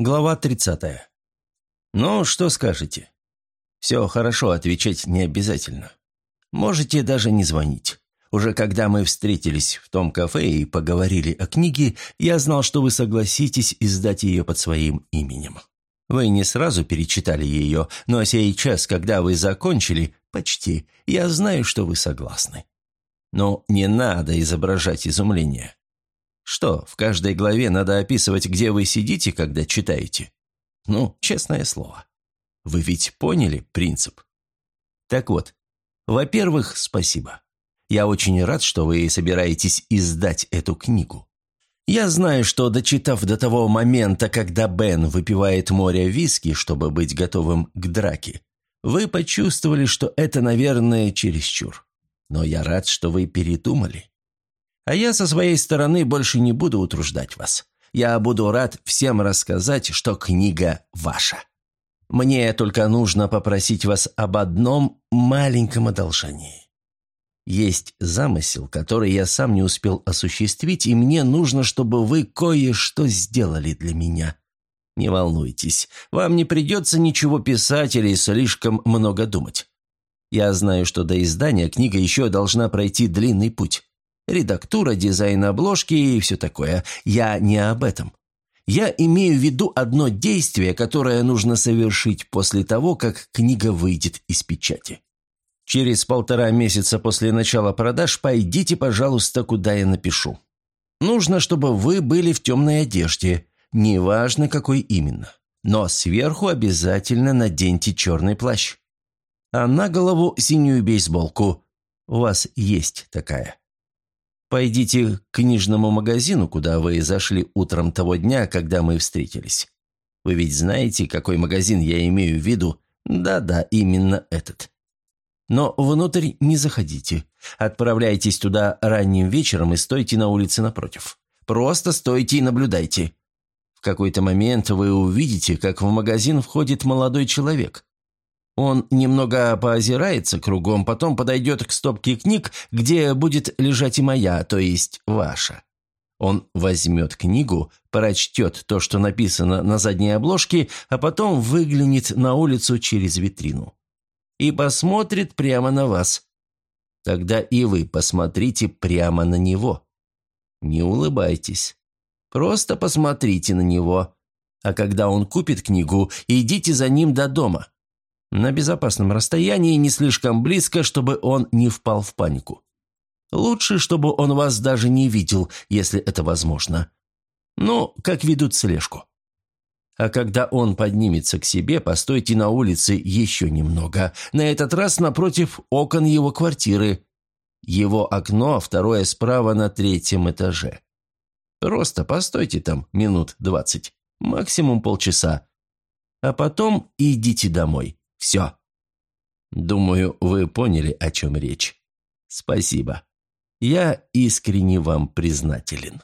Глава 30. Ну, что скажете? Все хорошо, отвечать не обязательно. Можете даже не звонить. Уже когда мы встретились в том кафе и поговорили о книге, я знал, что вы согласитесь издать ее под своим именем. Вы не сразу перечитали ее, но сейчас, когда вы закончили, почти, я знаю, что вы согласны. Но не надо изображать изумление. Что, в каждой главе надо описывать, где вы сидите, когда читаете? Ну, честное слово. Вы ведь поняли принцип? Так вот, во-первых, спасибо. Я очень рад, что вы собираетесь издать эту книгу. Я знаю, что, дочитав до того момента, когда Бен выпивает море виски, чтобы быть готовым к драке, вы почувствовали, что это, наверное, чересчур. Но я рад, что вы передумали. А я со своей стороны больше не буду утруждать вас. Я буду рад всем рассказать, что книга ваша. Мне только нужно попросить вас об одном маленьком одолжении. Есть замысел, который я сам не успел осуществить, и мне нужно, чтобы вы кое-что сделали для меня. Не волнуйтесь, вам не придется ничего писать или слишком много думать. Я знаю, что до издания книга еще должна пройти длинный путь. Редактура, дизайн обложки и все такое. Я не об этом. Я имею в виду одно действие, которое нужно совершить после того, как книга выйдет из печати. Через полтора месяца после начала продаж пойдите, пожалуйста, куда я напишу. Нужно, чтобы вы были в темной одежде, неважно какой именно. Но сверху обязательно наденьте черный плащ. А на голову синюю бейсболку. У вас есть такая. Пойдите к книжному магазину, куда вы зашли утром того дня, когда мы встретились. Вы ведь знаете, какой магазин я имею в виду? Да-да, именно этот. Но внутрь не заходите. Отправляйтесь туда ранним вечером и стойте на улице напротив. Просто стойте и наблюдайте. В какой-то момент вы увидите, как в магазин входит молодой человек. Он немного поозирается кругом, потом подойдет к стопке книг, где будет лежать и моя, то есть ваша. Он возьмет книгу, прочтет то, что написано на задней обложке, а потом выглянет на улицу через витрину. И посмотрит прямо на вас. Тогда и вы посмотрите прямо на него. Не улыбайтесь. Просто посмотрите на него. А когда он купит книгу, идите за ним до дома. На безопасном расстоянии, не слишком близко, чтобы он не впал в панику. Лучше, чтобы он вас даже не видел, если это возможно. Ну, как ведут слежку. А когда он поднимется к себе, постойте на улице еще немного. На этот раз напротив окон его квартиры. Его окно, второе справа на третьем этаже. Просто постойте там минут двадцать, максимум полчаса. А потом идите домой. Все. Думаю, вы поняли, о чем речь. Спасибо. Я искренне вам признателен.